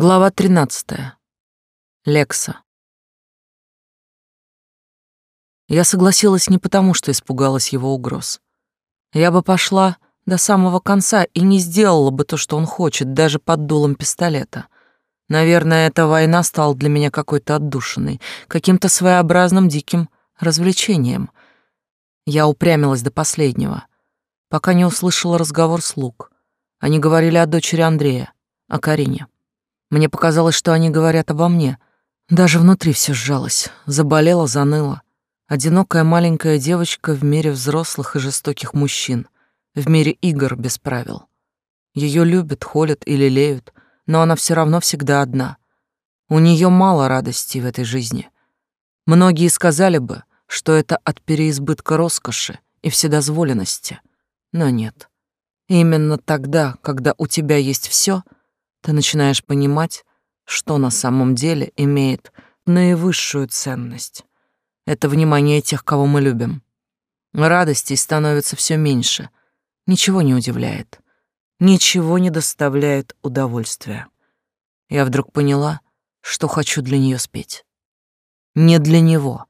Глава 13. Лекса. Я согласилась не потому, что испугалась его угроз. Я бы пошла до самого конца и не сделала бы то, что он хочет, даже под дулом пистолета. Наверное, эта война стала для меня какой-то отдушиной, каким-то своеобразным диким развлечением. Я упрямилась до последнего, пока не услышала разговор слуг. Они говорили о дочери Андрея, о Карине. Мне показалось, что они говорят обо мне. Даже внутри все сжалось, заболело, заныло. Одинокая маленькая девочка в мире взрослых и жестоких мужчин, в мире игр без правил. Ее любят, холят и лелеют, но она все равно всегда одна. У нее мало радости в этой жизни. Многие сказали бы, что это от переизбытка роскоши и вседозволенности, но нет. Именно тогда, когда у тебя есть все — ты начинаешь понимать, что на самом деле имеет наивысшую ценность. Это внимание тех, кого мы любим. Радостей становится все меньше. Ничего не удивляет. Ничего не доставляет удовольствия. Я вдруг поняла, что хочу для нее спеть. Не для него.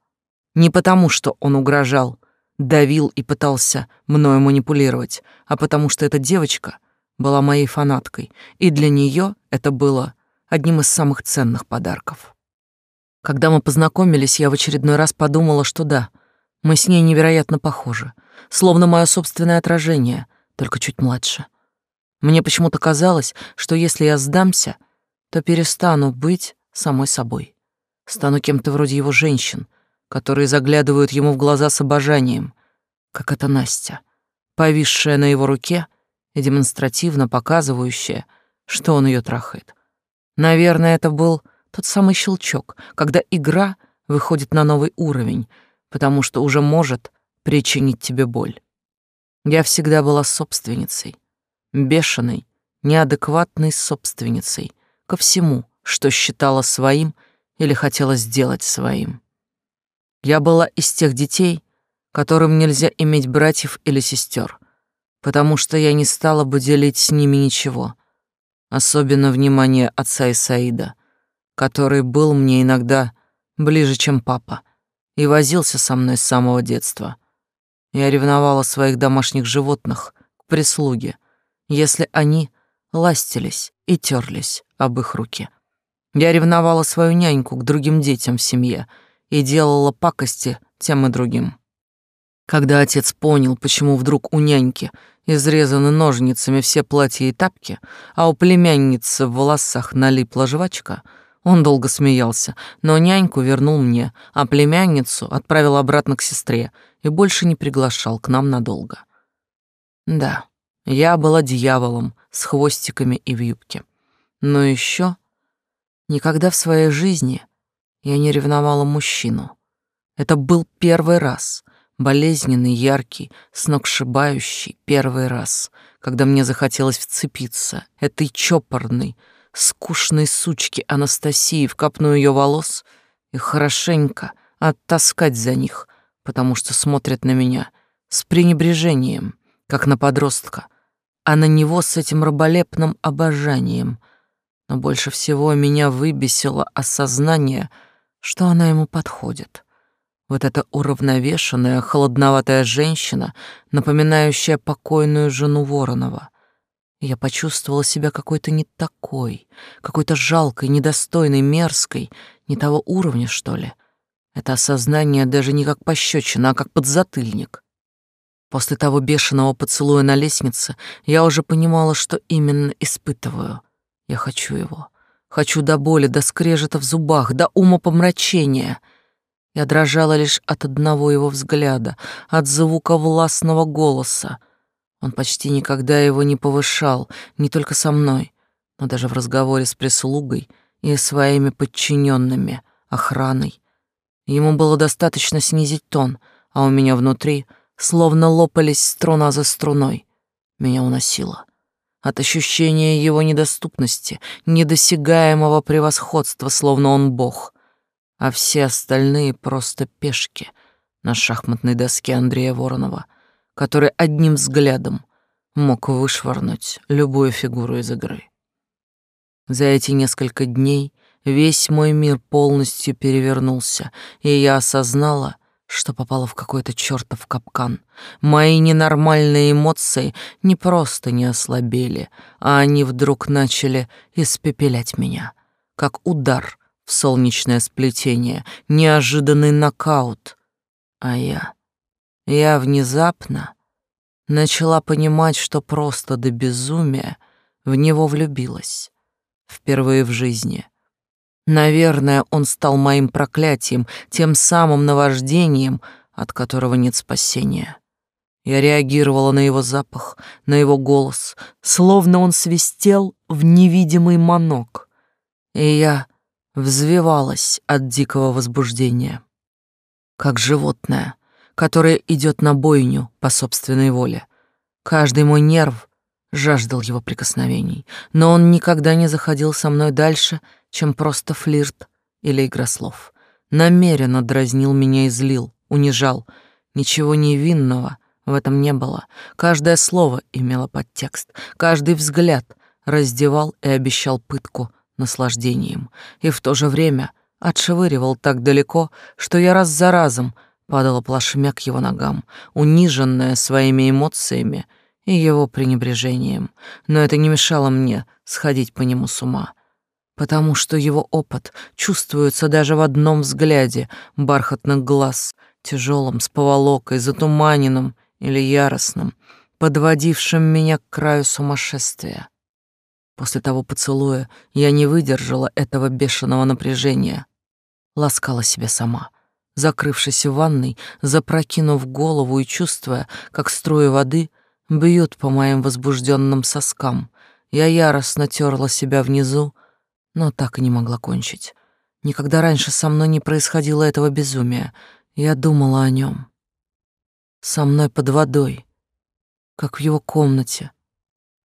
Не потому, что он угрожал, давил и пытался мною манипулировать, а потому что эта девочка — была моей фанаткой, и для нее это было одним из самых ценных подарков. Когда мы познакомились, я в очередной раз подумала, что да, мы с ней невероятно похожи, словно мое собственное отражение, только чуть младше. Мне почему-то казалось, что если я сдамся, то перестану быть самой собой. Стану кем-то вроде его женщин, которые заглядывают ему в глаза с обожанием, как эта Настя, повисшая на его руке — и демонстративно показывающая, что он ее трахает. Наверное, это был тот самый щелчок, когда игра выходит на новый уровень, потому что уже может причинить тебе боль. Я всегда была собственницей, бешеной, неадекватной собственницей ко всему, что считала своим или хотела сделать своим. Я была из тех детей, которым нельзя иметь братьев или сестер, потому что я не стала бы делить с ними ничего, особенно внимание отца Исаида, который был мне иногда ближе, чем папа, и возился со мной с самого детства. Я ревновала своих домашних животных к прислуге, если они ластились и терлись об их руки. Я ревновала свою няньку к другим детям в семье и делала пакости тем и другим. Когда отец понял, почему вдруг у няньки изрезаны ножницами все платья и тапки, а у племянницы в волосах налипла жвачка, он долго смеялся, но няньку вернул мне, а племянницу отправил обратно к сестре и больше не приглашал к нам надолго. Да, я была дьяволом с хвостиками и в юбке. Но еще никогда в своей жизни я не ревновала мужчину. Это был первый раз, болезненный, яркий, сногсшибающий первый раз, когда мне захотелось вцепиться этой чопорной, скучной сучки Анастасии в копну ее волос и хорошенько оттаскать за них, потому что смотрят на меня с пренебрежением, как на подростка, а на него с этим раболепным обожанием. Но больше всего меня выбесило осознание, что она ему подходит. Вот эта уравновешенная, холодноватая женщина, напоминающая покойную жену Воронова. Я почувствовала себя какой-то не такой, какой-то жалкой, недостойной, мерзкой, не того уровня, что ли. Это осознание даже не как пощечина, а как подзатыльник. После того бешеного поцелуя на лестнице я уже понимала, что именно испытываю. Я хочу его. Хочу до боли, до скрежета в зубах, до умопомрачения — я дрожала лишь от одного его взгляда, от звука властного голоса. Он почти никогда его не повышал, не только со мной, но даже в разговоре с прислугой и своими подчиненными, охраной. Ему было достаточно снизить тон, а у меня внутри словно лопались струна за струной. Меня уносило. От ощущения его недоступности, недосягаемого превосходства, словно он бог — а все остальные просто пешки на шахматной доске Андрея Воронова, который одним взглядом мог вышвырнуть любую фигуру из игры. За эти несколько дней весь мой мир полностью перевернулся, и я осознала, что попала в какой-то чертов капкан. Мои ненормальные эмоции не просто не ослабели, а они вдруг начали испепелять меня, как удар в солнечное сплетение, неожиданный нокаут. А я... Я внезапно начала понимать, что просто до безумия в него влюбилась. Впервые в жизни. Наверное, он стал моим проклятием, тем самым наваждением, от которого нет спасения. Я реагировала на его запах, на его голос, словно он свистел в невидимый манок. И я взвивалась от дикого возбуждения. Как животное, которое идет на бойню по собственной воле. Каждый мой нерв жаждал его прикосновений, но он никогда не заходил со мной дальше, чем просто флирт или игра слов. Намеренно дразнил меня и злил, унижал. Ничего невинного в этом не было. Каждое слово имело подтекст, каждый взгляд раздевал и обещал пытку наслаждением, и в то же время отшвыривал так далеко, что я раз за разом падала плашмя к его ногам, униженная своими эмоциями и его пренебрежением. Но это не мешало мне сходить по нему с ума, потому что его опыт чувствуется даже в одном взгляде бархатных глаз, тяжелым, с поволокой, затуманенным или яростным, подводившим меня к краю сумасшествия. После того поцелуя я не выдержала этого бешеного напряжения, ласкала себя сама — закрывшись в ванной, запрокинув голову и чувствуя, как струи воды бьют по моим возбужденным соскам. Я яростно терла себя внизу, но так и не могла кончить. Никогда раньше со мной не происходило этого безумия. Я думала о нем. Со мной под водой, как в его комнате,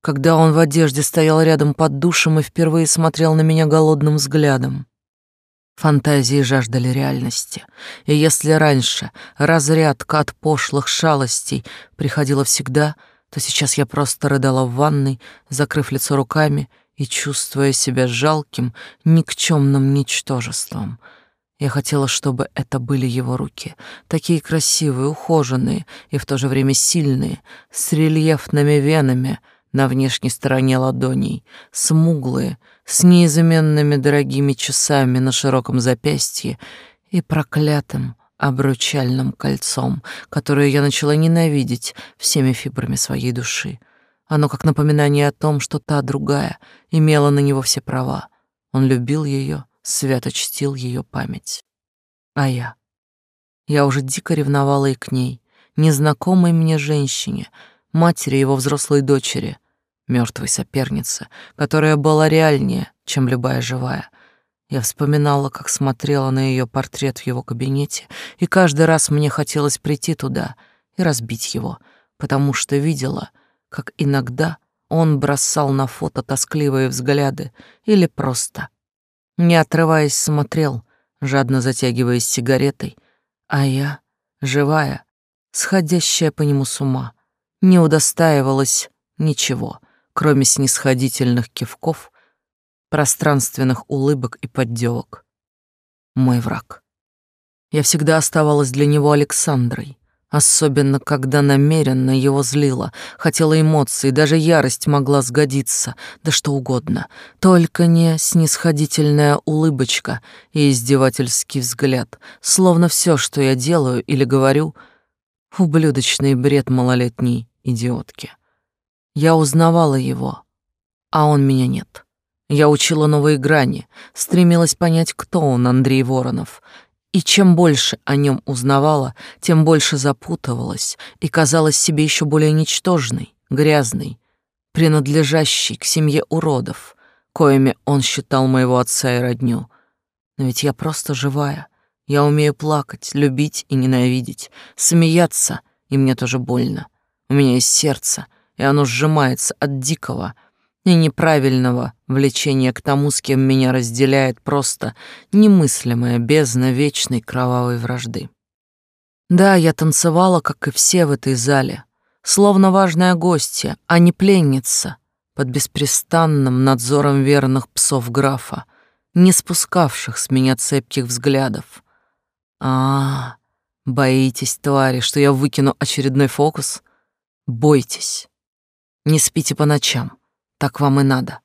когда он в одежде стоял рядом под душем и впервые смотрел на меня голодным взглядом. Фантазии жаждали реальности, и если раньше разрядка от пошлых шалостей приходила всегда, то сейчас я просто рыдала в ванной, закрыв лицо руками и чувствуя себя жалким, никчемным ничтожеством. Я хотела, чтобы это были его руки, такие красивые, ухоженные и в то же время сильные, с рельефными венами на внешней стороне ладоней, смуглые, с неизменными дорогими часами на широком запястье и проклятым обручальным кольцом, которое я начала ненавидеть всеми фибрами своей души. Оно как напоминание о том, что та другая имела на него все права. Он любил ее, свято чтил ее память. А я? Я уже дико ревновала и к ней, незнакомой мне женщине, матери его взрослой дочери, мертвой соперницы, которая была реальнее, чем любая живая. Я вспоминала, как смотрела на ее портрет в его кабинете, и каждый раз мне хотелось прийти туда и разбить его, потому что видела, как иногда он бросал на фото тоскливые взгляды или просто, не отрываясь, смотрел, жадно затягиваясь сигаретой, а я, живая, сходящая по нему с ума, не удостаивалась ничего — кроме снисходительных кивков, пространственных улыбок и поддевок. Мой враг. Я всегда оставалась для него Александрой, особенно когда намеренно его злила, хотела эмоций, даже ярость могла сгодиться, да что угодно, только не снисходительная улыбочка и издевательский взгляд, словно все, что я делаю или говорю, ублюдочный бред малолетней идиотки. Я узнавала его, а он меня нет. Я учила новые грани, стремилась понять, кто он, Андрей Воронов. И чем больше о нем узнавала, тем больше запутывалась и казалась себе еще более ничтожной, грязной, принадлежащей к семье уродов, коими он считал моего отца и родню. Но ведь я просто живая. Я умею плакать, любить и ненавидеть, смеяться, и мне тоже больно. У меня есть сердце, и оно сжимается от дикого и неправильного влечения к тому, с кем меня разделяет просто немыслимая бездна вечной кровавой вражды. Да, я танцевала, как и все в этой зале, словно важная гостья, а не пленница, под беспрестанным надзором верных псов графа, не спускавших с меня цепких взглядов. А, боитесь, твари, что я выкину очередной фокус? Бойтесь. Не спите по ночам, так вам и надо.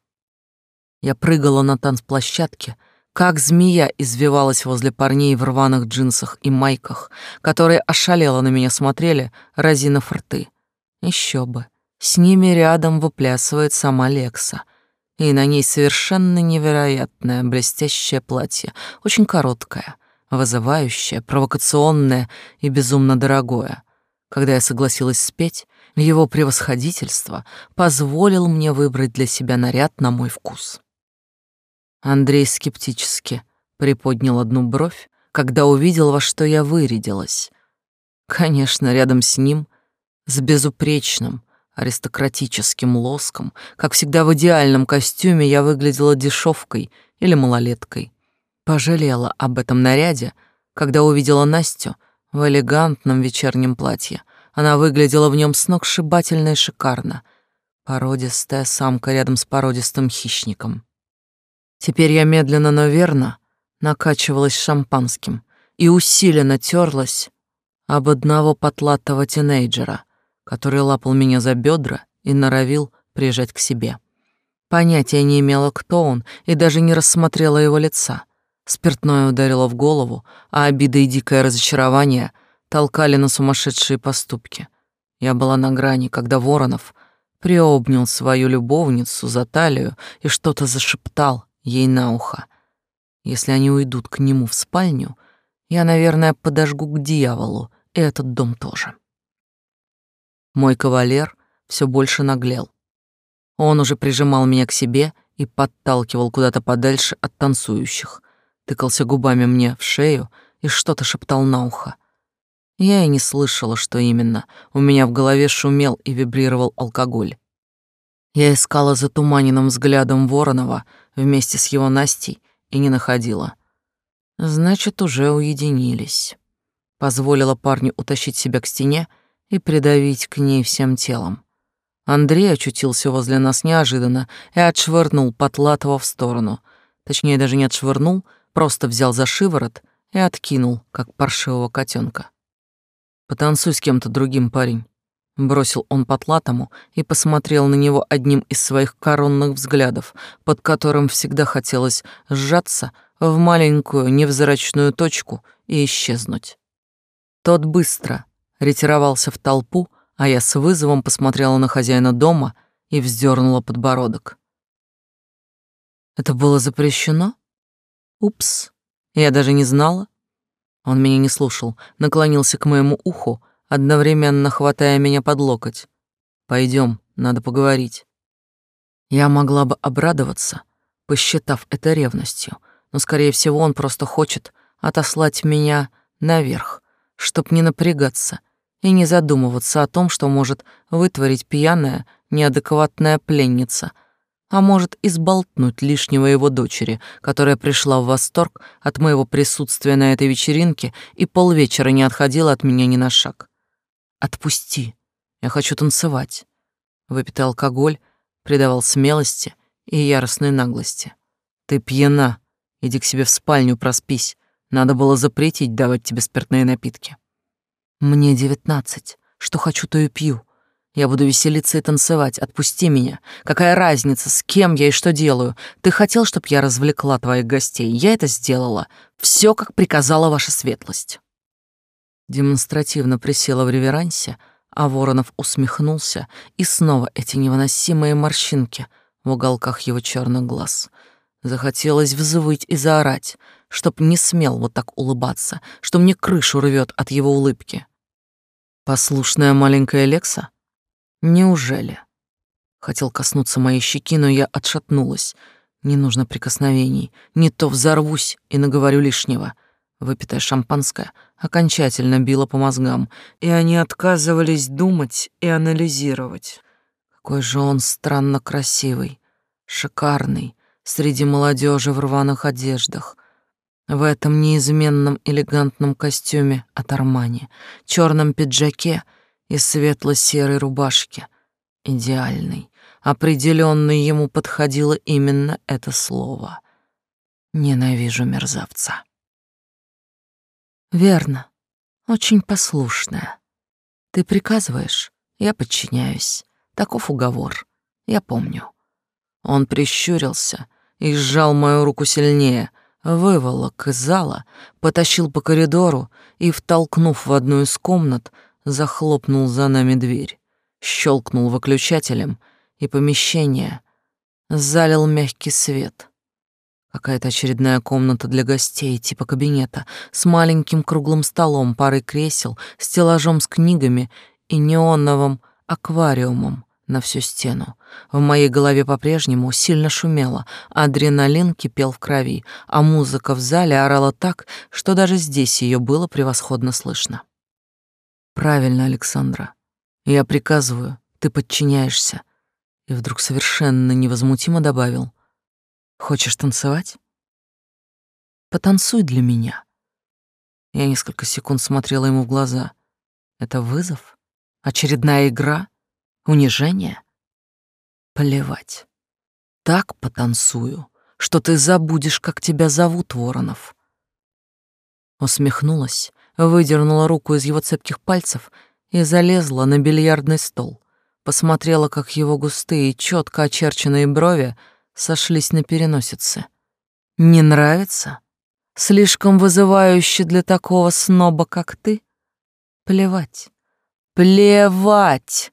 Я прыгала на танцплощадке, как змея извивалась возле парней в рваных джинсах и майках, которые ошалело на меня смотрели, разинув рты. Еще бы. С ними рядом выплясывает сама Лекса. И на ней совершенно невероятное блестящее платье, очень короткое, вызывающее, провокационное и безумно дорогое. Когда я согласилась спеть, его превосходительство позволил мне выбрать для себя наряд на мой вкус. Андрей скептически приподнял одну бровь, когда увидел, во что я вырядилась. Конечно, рядом с ним, с безупречным, аристократическим лоском, как всегда в идеальном костюме, я выглядела дешевкой или малолеткой. Пожалела об этом наряде, когда увидела Настю в элегантном вечернем платье. Она выглядела в нем сногсшибательно и шикарно. Породистая самка рядом с породистым хищником. Теперь я медленно, но верно накачивалась шампанским и усиленно терлась об одного потлатого тинейджера, который лапал меня за бедра и норовил прижать к себе. Понятия не имела, кто он, и даже не рассмотрела его лица. Спиртное ударило в голову, а обида и дикое разочарование толкали на сумасшедшие поступки. Я была на грани, когда Воронов приобнял свою любовницу за талию и что-то зашептал, ей на ухо. Если они уйдут к нему в спальню, я, наверное, подожгу к дьяволу и этот дом тоже. Мой кавалер все больше наглел. Он уже прижимал меня к себе и подталкивал куда-то подальше от танцующих, тыкался губами мне в шею и что-то шептал на ухо. Я и не слышала, что именно. У меня в голове шумел и вибрировал алкоголь. Я искала затуманенным взглядом Воронова вместе с его Настей и не находила. Значит, уже уединились. Позволила парню утащить себя к стене и придавить к ней всем телом. Андрей очутился возле нас неожиданно и отшвырнул Потлатова в сторону. Точнее, даже не отшвырнул, просто взял за шиворот и откинул, как паршивого котенка. «Потанцуй с кем-то другим, парень», Бросил он потлатому и посмотрел на него одним из своих коронных взглядов, под которым всегда хотелось сжаться в маленькую невзрачную точку и исчезнуть. Тот быстро ретировался в толпу, а я с вызовом посмотрела на хозяина дома и вздернула подбородок. Это было запрещено? Упс, я даже не знала. Он меня не слушал, наклонился к моему уху, одновременно хватая меня под локоть. Пойдем, надо поговорить. Я могла бы обрадоваться, посчитав это ревностью, но, скорее всего, он просто хочет отослать меня наверх, чтоб не напрягаться и не задумываться о том, что может вытворить пьяная, неадекватная пленница — а может изболтнуть лишнего его дочери, которая пришла в восторг от моего присутствия на этой вечеринке и полвечера не отходила от меня ни на шаг. Отпусти. Я хочу танцевать. Выпитый алкоголь придавал смелости и яростной наглости. Ты пьяна. Иди к себе в спальню, проспись. Надо было запретить давать тебе спиртные напитки. Мне девятнадцать. Что хочу, то и пью. Я буду веселиться и танцевать. Отпусти меня. Какая разница, с кем я и что делаю? Ты хотел, чтобы я развлекла твоих гостей. Я это сделала. Все, как приказала ваша светлость демонстративно присела в реверансе, а Воронов усмехнулся, и снова эти невыносимые морщинки в уголках его черных глаз. Захотелось взвыть и заорать, чтоб не смел вот так улыбаться, что мне крышу рвет от его улыбки. Послушная маленькая Лекса? Неужели? Хотел коснуться моей щеки, но я отшатнулась. Не нужно прикосновений, не то взорвусь и наговорю лишнего — Выпитое шампанское окончательно било по мозгам, и они отказывались думать и анализировать. Какой же он странно красивый, шикарный, среди молодежи в рваных одеждах, в этом неизменном элегантном костюме от Армани, черном пиджаке и светло-серой рубашке. Идеальный, Определенно ему подходило именно это слово. Ненавижу мерзавца. Верно. Очень послушная. Ты приказываешь, я подчиняюсь. Таков уговор. Я помню. Он прищурился и сжал мою руку сильнее, выволок из зала, потащил по коридору и, втолкнув в одну из комнат, захлопнул за нами дверь, щелкнул выключателем, и помещение залил мягкий свет. Какая-то очередная комната для гостей, типа кабинета, с маленьким круглым столом, парой кресел, стеллажом с книгами и неоновым аквариумом на всю стену. В моей голове по-прежнему сильно шумело, адреналин кипел в крови, а музыка в зале орала так, что даже здесь ее было превосходно слышно. Правильно, Александра. Я приказываю, ты подчиняешься. И вдруг совершенно невозмутимо добавил: Хочешь танцевать? Потанцуй для меня. Я несколько секунд смотрела ему в глаза. Это вызов? Очередная игра? Унижение? Плевать. Так потанцую, что ты забудешь, как тебя зовут, Воронов. Усмехнулась выдернула руку из его цепких пальцев и залезла на бильярдный стол. Посмотрела, как его густые, четко очерченные брови сошлись на переносице. «Не нравится? Слишком вызывающе для такого сноба, как ты? Плевать. Плевать!»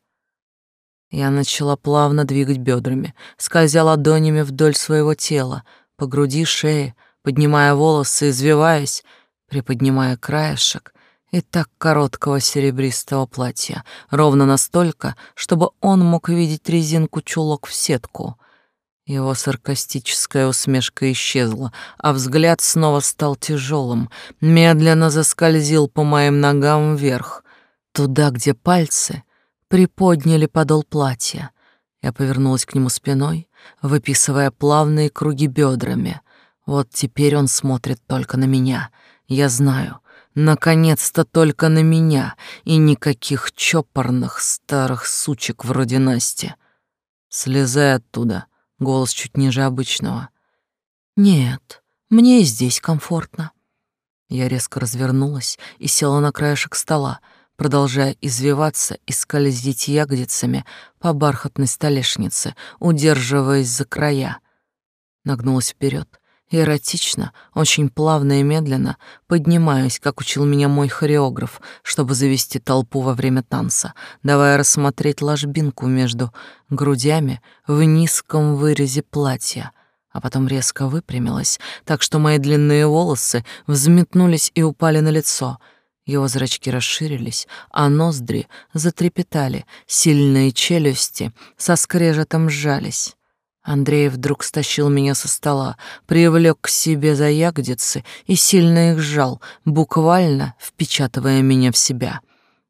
Я начала плавно двигать бедрами, скользя ладонями вдоль своего тела, по груди, шее, поднимая волосы, извиваясь, приподнимая краешек и так короткого серебристого платья, ровно настолько, чтобы он мог видеть резинку чулок в сетку. Его саркастическая усмешка исчезла, а взгляд снова стал тяжелым, медленно заскользил по моим ногам вверх, туда, где пальцы приподняли подол платья. Я повернулась к нему спиной, выписывая плавные круги бедрами. Вот теперь он смотрит только на меня — я знаю, наконец-то только на меня и никаких чопорных старых сучек вроде Насти. Слезай оттуда, голос чуть ниже обычного. Нет, мне и здесь комфортно. Я резко развернулась и села на краешек стола, продолжая извиваться и скользить ягодицами по бархатной столешнице, удерживаясь за края. Нагнулась вперед Эротично, очень плавно и медленно поднимаюсь, как учил меня мой хореограф, чтобы завести толпу во время танца, давая рассмотреть ложбинку между грудями в низком вырезе платья, а потом резко выпрямилась, так что мои длинные волосы взметнулись и упали на лицо. Его зрачки расширились, а ноздри затрепетали, сильные челюсти со скрежетом сжались. Андрей вдруг стащил меня со стола, привлек к себе за ягодицы и сильно их сжал, буквально впечатывая меня в себя.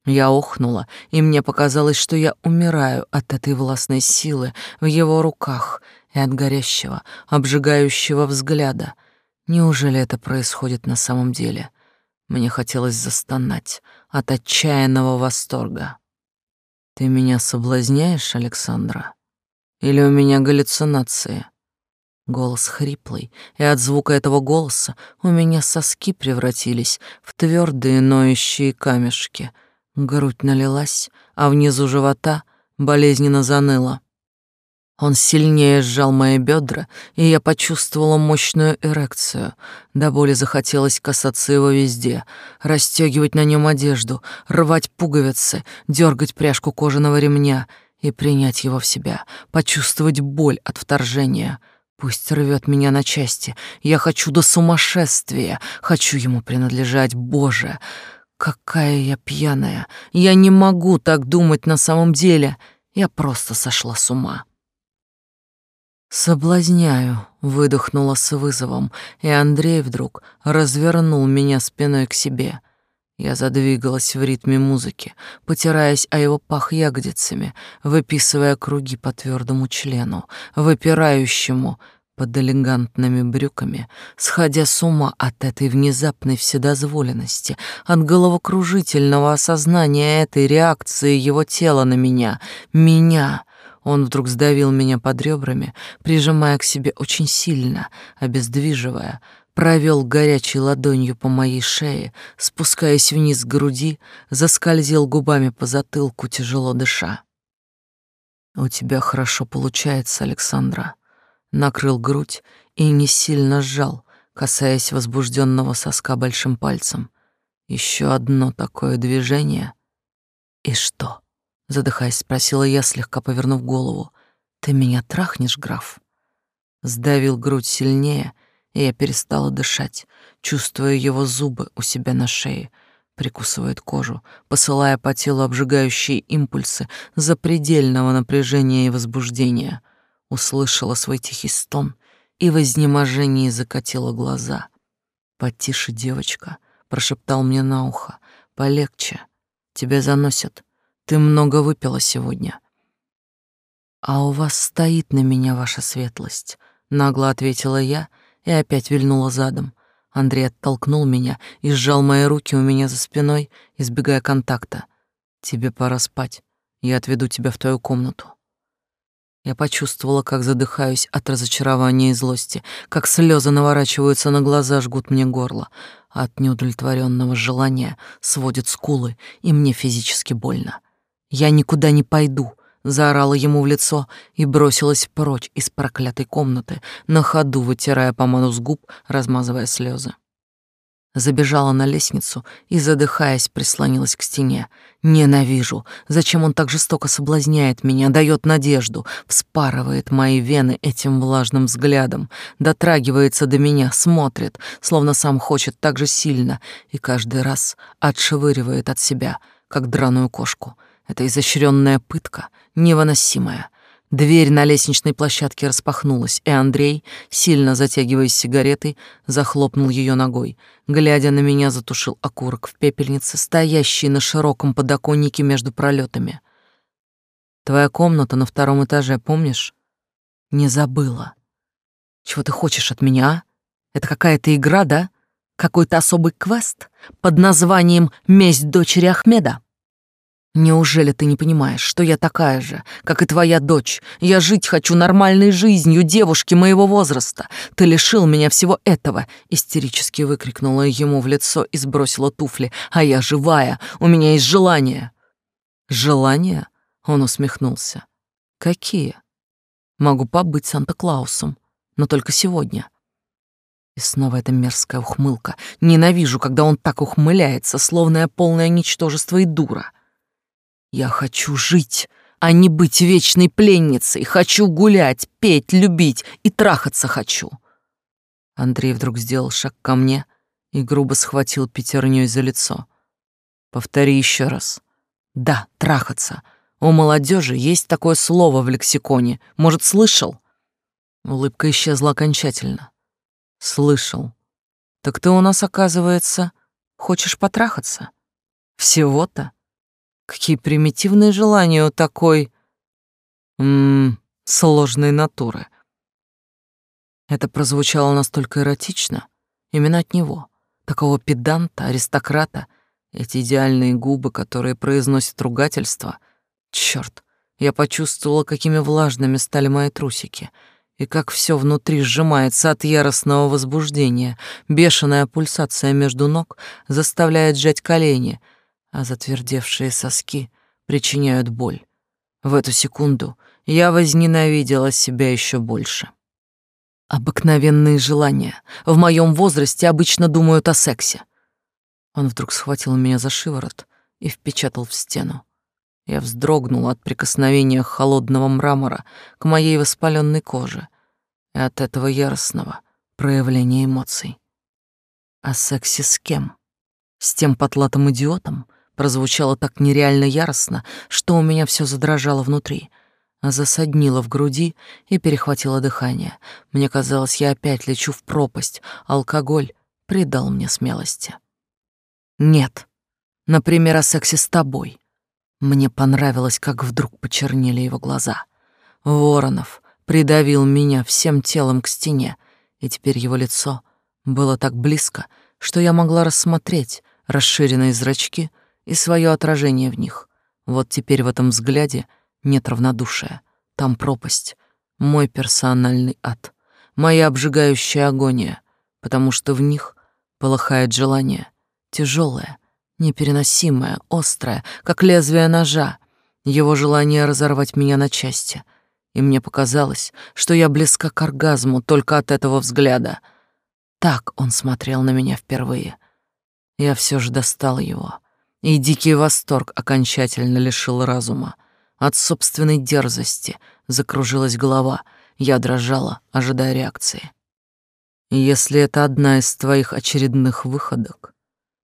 Я охнула, и мне показалось, что я умираю от этой властной силы в его руках и от горящего, обжигающего взгляда. Неужели это происходит на самом деле? Мне хотелось застонать от отчаянного восторга. «Ты меня соблазняешь, Александра?» Или у меня галлюцинации? Голос хриплый, и от звука этого голоса у меня соски превратились в твердые ноющие камешки. Грудь налилась, а внизу живота болезненно заныла. Он сильнее сжал мои бедра, и я почувствовала мощную эрекцию. До боли захотелось касаться его везде, расстегивать на нем одежду, рвать пуговицы, дергать пряжку кожаного ремня — и принять его в себя, почувствовать боль от вторжения. Пусть рвет меня на части. Я хочу до сумасшествия, хочу ему принадлежать, Боже. Какая я пьяная. Я не могу так думать на самом деле. Я просто сошла с ума. «Соблазняю», — выдохнула с вызовом, и Андрей вдруг развернул меня спиной к себе. Я задвигалась в ритме музыки, потираясь о его пах ягодицами, выписывая круги по твердому члену, выпирающему под элегантными брюками, сходя с ума от этой внезапной вседозволенности, от головокружительного осознания этой реакции его тела на меня, меня, Он вдруг сдавил меня под ребрами, прижимая к себе очень сильно, обездвиживая, провел горячей ладонью по моей шее, спускаясь вниз к груди, заскользил губами по затылку, тяжело дыша. «У тебя хорошо получается, Александра», накрыл грудь и не сильно сжал, касаясь возбужденного соска большим пальцем. Еще одно такое движение. И что? Задыхаясь, спросила я, слегка повернув голову. Ты меня трахнешь, граф? Сдавил грудь сильнее, я перестала дышать, чувствуя его зубы у себя на шее, прикусывает кожу, посылая по телу обжигающие импульсы запредельного напряжения и возбуждения. Услышала свой тихий стон и в изнеможении закатила глаза. «Потише, девочка», — прошептал мне на ухо, — «полегче, тебя заносят, ты много выпила сегодня». «А у вас стоит на меня ваша светлость», — нагло ответила я и опять вильнула задом. Андрей оттолкнул меня и сжал мои руки у меня за спиной, избегая контакта. «Тебе пора спать, я отведу тебя в твою комнату». Я почувствовала, как задыхаюсь от разочарования и злости, как слезы наворачиваются на глаза, жгут мне горло. От неудовлетворенного желания сводит скулы, и мне физически больно. «Я никуда не пойду», — заорала ему в лицо и бросилась прочь из проклятой комнаты, на ходу вытирая помаду с губ, размазывая слезы. Забежала на лестницу и, задыхаясь, прислонилась к стене. Ненавижу. Зачем он так жестоко соблазняет меня, дает надежду, вспарывает мои вены этим влажным взглядом, дотрагивается до меня, смотрит, словно сам хочет так же сильно, и каждый раз отшвыривает от себя, как драную кошку. Это изощренная пытка, невыносимая. Дверь на лестничной площадке распахнулась, и Андрей, сильно затягиваясь сигаретой, захлопнул ее ногой. Глядя на меня, затушил окурок в пепельнице, стоящий на широком подоконнике между пролетами. «Твоя комната на втором этаже, помнишь?» «Не забыла. Чего ты хочешь от меня, а? Это какая-то игра, да? Какой-то особый квест под названием «Месть дочери Ахмеда»?» Неужели ты не понимаешь, что я такая же, как и твоя дочь? Я жить хочу нормальной жизнью девушки моего возраста. Ты лишил меня всего этого, истерически выкрикнула ему в лицо и сбросила туфли. А я живая, у меня есть желание. Желания? Он усмехнулся. Какие? Могу побыть Санта-Клаусом, но только сегодня. И снова эта мерзкая ухмылка. Ненавижу, когда он так ухмыляется, словно я полное ничтожество и дура. Я хочу жить, а не быть вечной пленницей. Хочу гулять, петь, любить и трахаться хочу. Андрей вдруг сделал шаг ко мне и грубо схватил пятерней за лицо. Повтори еще раз. Да, трахаться. У молодежи есть такое слово в лексиконе. Может, слышал? Улыбка исчезла окончательно. Слышал. Так ты у нас, оказывается, хочешь потрахаться? Всего-то? Какие примитивные желания у такой... Ммм, сложной натуры. Это прозвучало настолько эротично, именно от него, такого педанта, аристократа, эти идеальные губы, которые произносят ругательства. Чёрт, я почувствовала, какими влажными стали мои трусики, и как все внутри сжимается от яростного возбуждения. Бешеная пульсация между ног заставляет сжать колени — а затвердевшие соски причиняют боль. В эту секунду я возненавидела себя еще больше. Обыкновенные желания. В моем возрасте обычно думают о сексе. Он вдруг схватил меня за шиворот и впечатал в стену. Я вздрогнула от прикосновения холодного мрамора к моей воспаленной коже и от этого яростного проявления эмоций. О сексе с кем? С тем потлатым идиотом, прозвучало так нереально яростно, что у меня все задрожало внутри, засаднило в груди и перехватило дыхание. Мне казалось, я опять лечу в пропасть. Алкоголь придал мне смелости. Нет. Например, о сексе с тобой. Мне понравилось, как вдруг почернели его глаза. Воронов придавил меня всем телом к стене, и теперь его лицо было так близко, что я могла рассмотреть расширенные зрачки — и свое отражение в них. Вот теперь в этом взгляде нет равнодушия, Там пропасть, мой персональный ад, моя обжигающая агония, потому что в них полыхает желание, тяжелое, непереносимое, острое, как лезвие ножа, его желание разорвать меня на части. И мне показалось, что я близка к оргазму только от этого взгляда. Так он смотрел на меня впервые. Я все же достал его, и дикий восторг окончательно лишил разума. От собственной дерзости закружилась голова, я дрожала, ожидая реакции. Если это одна из твоих очередных выходок,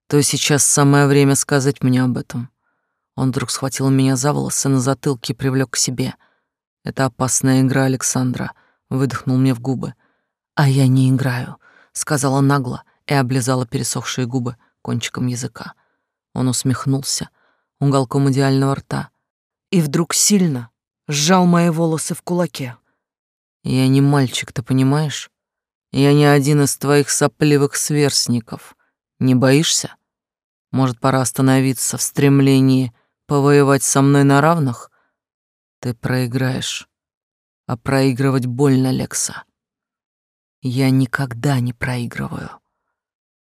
то сейчас самое время сказать мне об этом. Он вдруг схватил меня за волосы на затылке и привлек к себе. Это опасная игра Александра, выдохнул мне в губы. А я не играю, сказала нагло и облизала пересохшие губы кончиком языка. Он усмехнулся уголком идеального рта и вдруг сильно сжал мои волосы в кулаке. Я не мальчик, ты понимаешь? Я не один из твоих сопливых сверстников. Не боишься? Может, пора остановиться в стремлении повоевать со мной на равных? Ты проиграешь. А проигрывать больно, Лекса. Я никогда не проигрываю.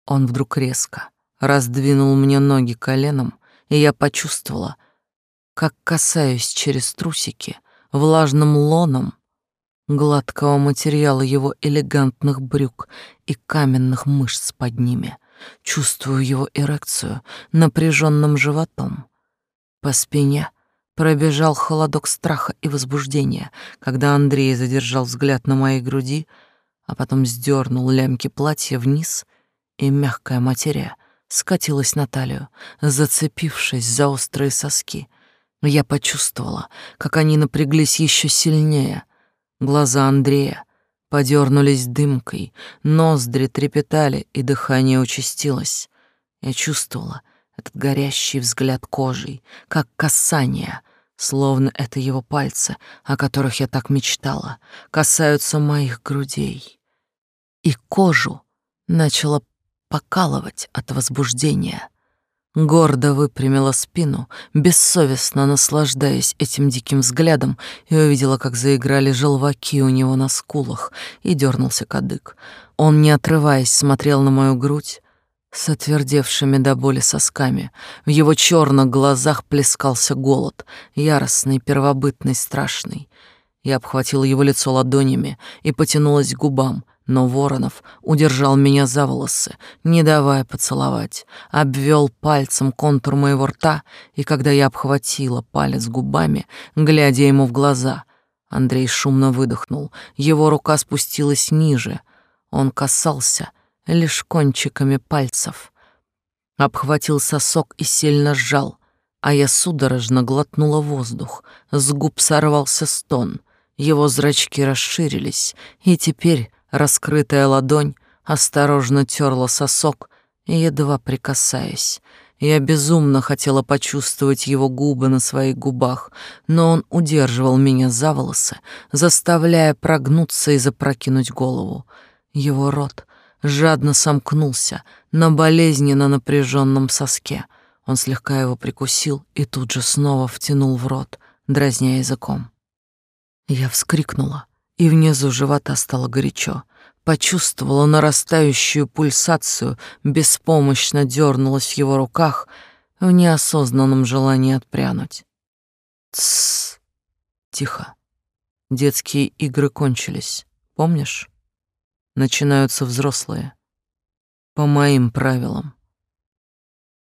Он вдруг резко раздвинул мне ноги коленом, и я почувствовала, как касаюсь через трусики влажным лоном гладкого материала его элегантных брюк и каменных мышц под ними. Чувствую его эрекцию напряженным животом. По спине пробежал холодок страха и возбуждения, когда Андрей задержал взгляд на моей груди, а потом сдернул лямки платья вниз, и мягкая материя скатилась на талию, зацепившись за острые соски. Я почувствовала, как они напряглись еще сильнее — Глаза Андрея подернулись дымкой, ноздри трепетали, и дыхание участилось. Я чувствовала этот горящий взгляд кожей, как касание, словно это его пальцы, о которых я так мечтала, касаются моих грудей. И кожу начала покалывать от возбуждения — гордо выпрямила спину, бессовестно наслаждаясь этим диким взглядом, и увидела, как заиграли желваки у него на скулах, и дернулся кадык. Он, не отрываясь, смотрел на мою грудь с отвердевшими до боли сосками. В его черных глазах плескался голод, яростный, первобытный, страшный. Я обхватила его лицо ладонями и потянулась к губам — но Воронов удержал меня за волосы, не давая поцеловать, обвел пальцем контур моего рта, и когда я обхватила палец губами, глядя ему в глаза, Андрей шумно выдохнул, его рука спустилась ниже, он касался лишь кончиками пальцев. Обхватил сосок и сильно сжал, а я судорожно глотнула воздух, с губ сорвался стон, его зрачки расширились, и теперь Раскрытая ладонь осторожно терла сосок, едва прикасаясь. Я безумно хотела почувствовать его губы на своих губах, но он удерживал меня за волосы, заставляя прогнуться и запрокинуть голову. Его рот жадно сомкнулся на болезненно напряженном соске. Он слегка его прикусил и тут же снова втянул в рот, дразня языком. Я вскрикнула и внизу живота стало горячо. Почувствовала нарастающую пульсацию, беспомощно дернулась в его руках в неосознанном желании отпрянуть. Тссс. Тихо. Детские игры кончились, помнишь? Начинаются взрослые. По моим правилам.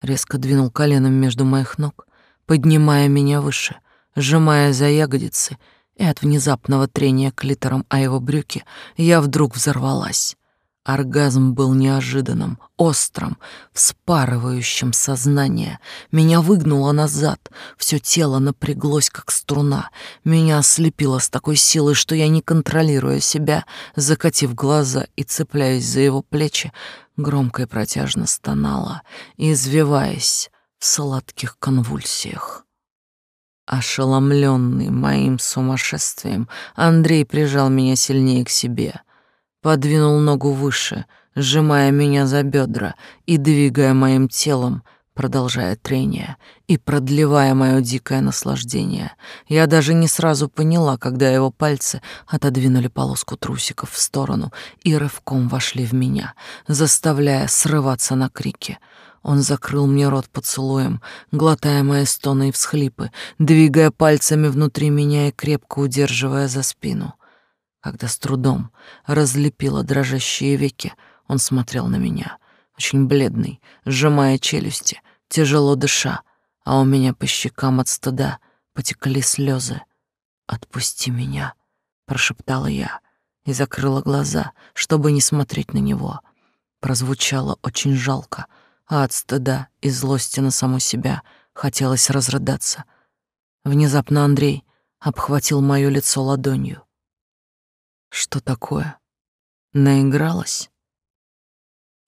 Резко двинул коленом между моих ног, поднимая меня выше, сжимая за ягодицы — и от внезапного трения клитором о его брюки я вдруг взорвалась. Оргазм был неожиданным, острым, вспарывающим сознание. Меня выгнуло назад, все тело напряглось, как струна. Меня ослепило с такой силой, что я, не контролируя себя, закатив глаза и цепляясь за его плечи, громко и протяжно стонала, извиваясь в сладких конвульсиях. Ошеломленный моим сумасшествием, Андрей прижал меня сильнее к себе, подвинул ногу выше, сжимая меня за бедра и двигая моим телом продолжая трение и продлевая мое дикое наслаждение. Я даже не сразу поняла, когда его пальцы отодвинули полоску трусиков в сторону и рывком вошли в меня, заставляя срываться на крики. Он закрыл мне рот поцелуем, глотая мои стоны и всхлипы, двигая пальцами внутри меня и крепко удерживая за спину. Когда с трудом разлепила дрожащие веки, он смотрел на меня, очень бледный, сжимая челюсти, тяжело дыша, а у меня по щекам от стыда потекли слезы. «Отпусти меня», — прошептала я и закрыла глаза, чтобы не смотреть на него. Прозвучало очень жалко, а от стыда и злости на саму себя хотелось разрыдаться. Внезапно Андрей обхватил моё лицо ладонью. Что такое? Наигралась?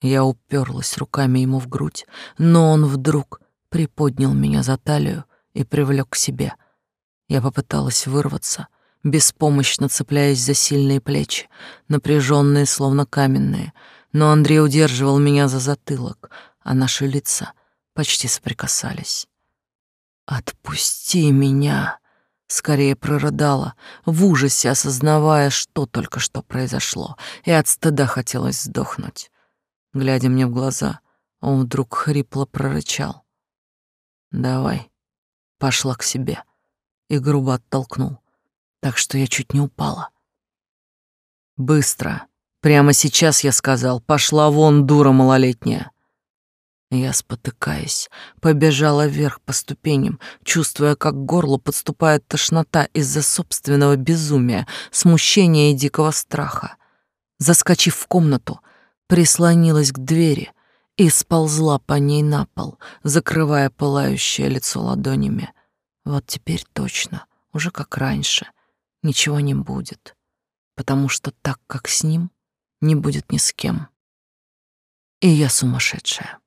Я уперлась руками ему в грудь, но он вдруг приподнял меня за талию и привлек к себе. Я попыталась вырваться, беспомощно цепляясь за сильные плечи, напряженные, словно каменные, но Андрей удерживал меня за затылок, а наши лица почти соприкасались. «Отпусти меня!» скорее прорыдала, в ужасе осознавая, что только что произошло, и от стыда хотелось сдохнуть. Глядя мне в глаза, он вдруг хрипло прорычал. «Давай», пошла к себе и грубо оттолкнул, так что я чуть не упала. «Быстро! Прямо сейчас, я сказал, пошла вон, дура малолетняя!» Я, спотыкаясь, побежала вверх по ступеням, чувствуя, как к горлу подступает тошнота из-за собственного безумия, смущения и дикого страха. Заскочив в комнату, прислонилась к двери и сползла по ней на пол, закрывая пылающее лицо ладонями. Вот теперь точно, уже как раньше, ничего не будет, потому что так, как с ним, не будет ни с кем. И я сумасшедшая.